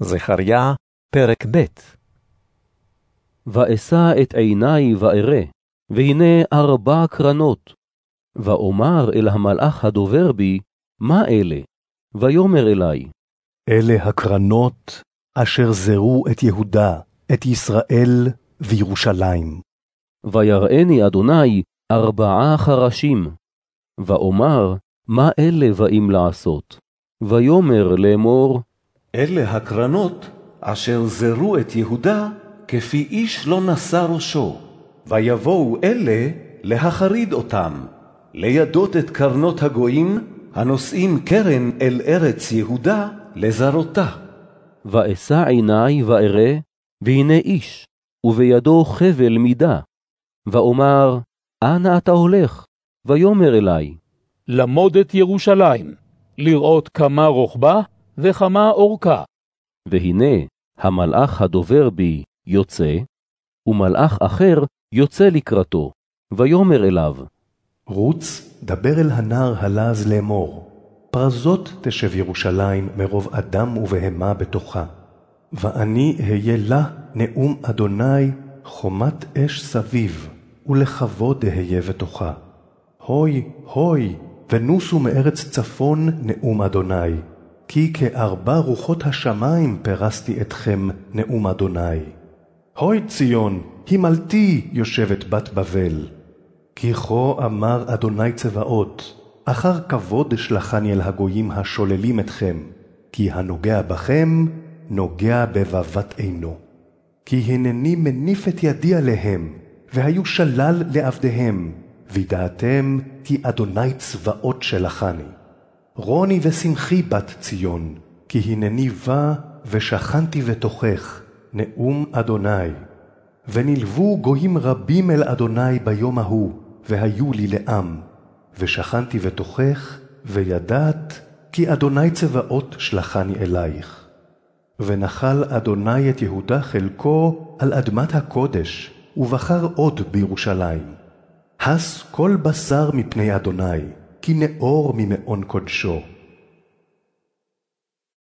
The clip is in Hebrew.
זכריה, פרק ב' ואשא את עיני וארא, והנה ארבע קרנות. ואומר אל המלאך הדובר בי, מה אלה? ויאמר אלי, אלה הקרנות אשר זרו את יהודה, את ישראל וירושלים. ויראני אדוני ארבעה חרשים. ואומר, מה אלה באים לעשות? ויאמר לאמור, אלה הקרנות אשר זרו את יהודה, כפי איש לא נשא ראשו. ויבואו אלה להחריד אותם, לידות את קרנות הגויים, הנושאים קרן אל ארץ יהודה, לזרותה. ואשא עיני וארא, והנה איש, ובידו חבל מידה. ואומר, אנה אתה הולך? ויאמר אלי, למוד את ירושלים, לראות כמה רוחבה וכמה אורכה. והנה המלאך הדובר בי יוצא, ומלאך אחר יוצא לקראתו, ויאמר אליו, רוץ, דבר אל הנער הלז לאמור, פרזות תשב ירושלים מרוב אדם ובהמה בתוכה. ואני אהיה לה נאום אדוני חומת אש סביב, ולכבוד אהיה בתוכה. הוי, הוי, ונוסו מארץ צפון נאום אדוני, כי כארבע רוחות השמיים פרסתי אתכם נאום אדוני. הוי ציון, הימלתי יושבת בת בבל. כי כה אמר אדוני צבאות, אחר כבוד אשלחני אל הגויים השוללים אתכם, כי הנוגע בכם, נוגע בבבת עינו. כי הנני מניף את ידי עליהם, והיו שלל לעבדיהם, וידעתם כי אדוני צבאות שלחני. רוני ושמחי בת ציון, כי הנני בא ושכנתי בתוכך, נאום אדוני. ונלוו גויים רבים אל אדוני ביום ההוא, והיו לי לעם. ושכנתי בתוכך, וידעת כי אדוני צבאות שלחני אלייך. ונחל אדוני את יהודה חלקו על אדמת הקודש, ובחר עוד בירושלים. הס כל בשר מפני אדוני, כי נאור ממעון קודשו.